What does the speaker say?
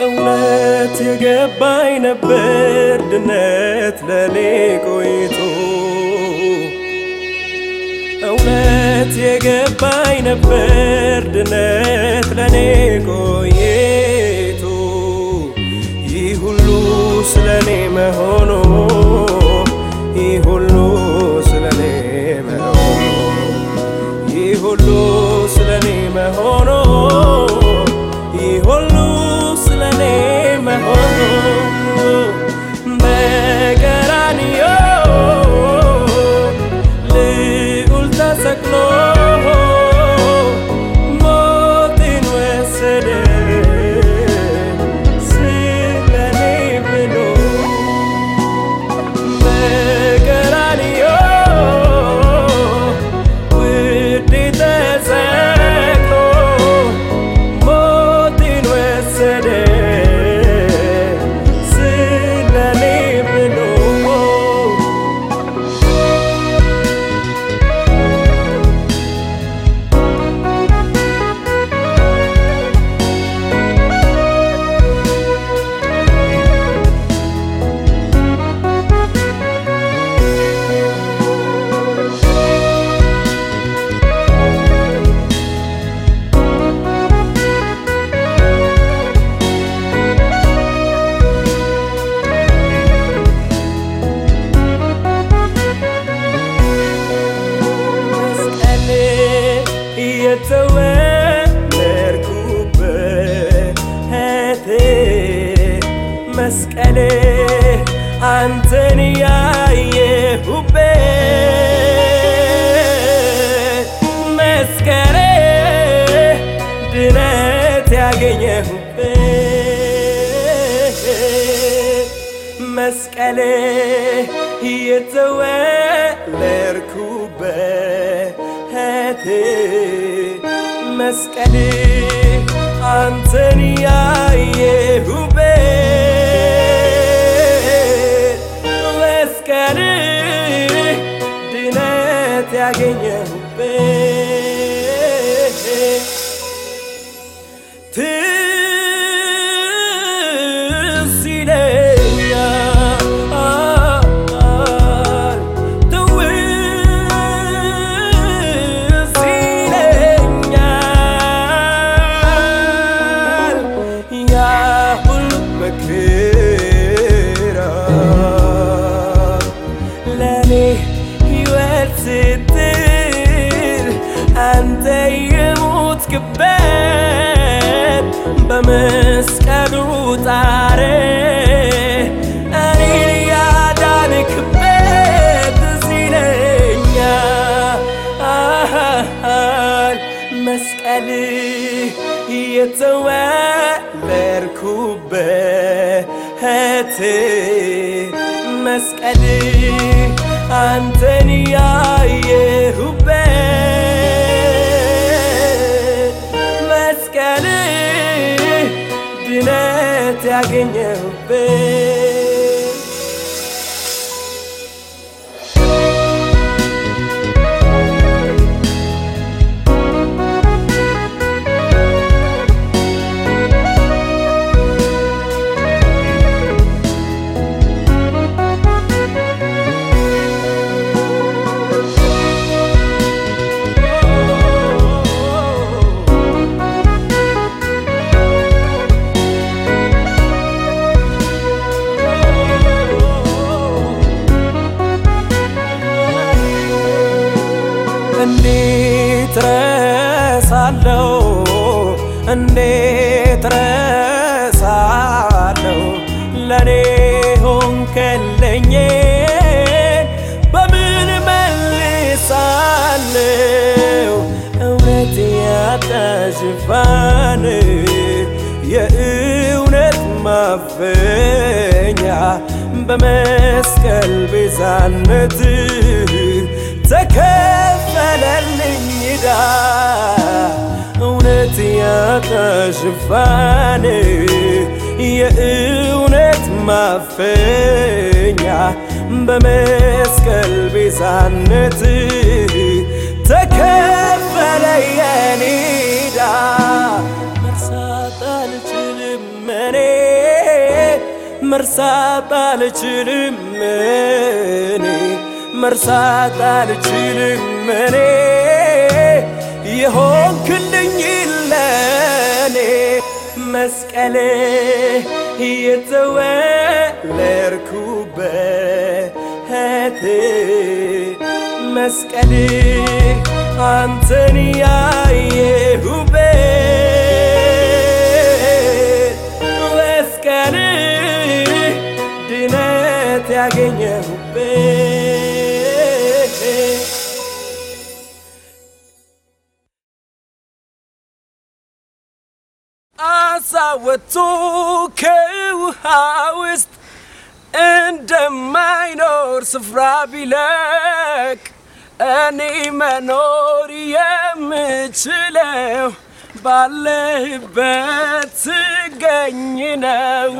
እውነት የገባኝ ነበር ድነት ለኔ ቆይቶ። እውነት የገባኝ ነበር ድነት ለኔ ቆይቶ። ይህ ሁሉ ስለኔ መሆኑ የተወለድኩበት መስቀል አንተን ያየሁበት መስቀል ድነት ያገኘሁበት መስቀል የተወለድኩበት መስቀል አንተን ያየሁበት መስቀል ድነት ያገኘሁበት የሞትክበት በመስቀሉ ጣር እኔን ያዳንክበት ትዝ ይለኛል መስቀል የተወለድኩበት መስቀል አንተን ያየሁበት ድነት ያገኘሁበት እንዴት ረሳለው እንዴት ረሳለው ለኔ ሆንከለኝ በምን መልሳለው እውነት ያጣ የእውነት ማፈኛ በመስቀል ቤዛነት ተከፈለልኝ ዕዳ እውነት ያጣ የእውነት ማፈኛ። በመስቀል ቤዛነት ተከፈለ የኔ መርሳት አልችልም እኔ መርሳት አልችልም እኔ መርሳት አልችልም እኔ። የሆንክልኝ ለኔ መስቀል የተወለድኩበት መስቀል አንተን ያየሁበት አሳ ወጥቶ ከውሃ ውስጥ እንደማይኖር ስፍራ ቢለቅ እኔ መኖር የምችለው ባለህበት ስገኝ ነው።